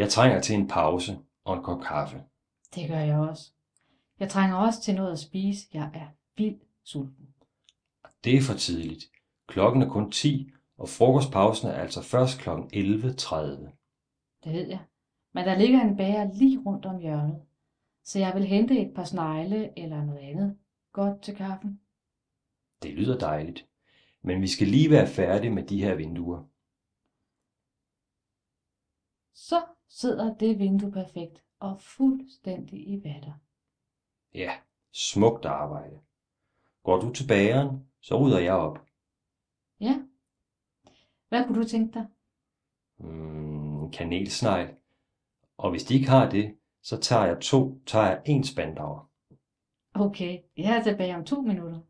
Jeg trænger til en pause og en kop kaffe. Det gør jeg også. Jeg trænger også til noget at spise. Jeg er vildt sulten. Det er for tidligt. Klokken er kun 10, og frokostpausen er altså først kl. 11.30. Det ved jeg. Men der ligger en bager lige rundt om hjørnet. Så jeg vil hente et par snegle eller noget andet godt til kaffen. Det lyder dejligt. Men vi skal lige være færdige med de her vinduer. Så sidder det vindue perfekt og fuldstændig i vatter. Ja, smukt arbejde. Går du til bageren, så rydder jeg op. Ja. Hvad kunne du tænke dig? Mm, kanelsnegl. Og hvis de ikke har det, så tager jeg to, tager jeg en spandauer. Okay, jeg er tilbage om to minutter.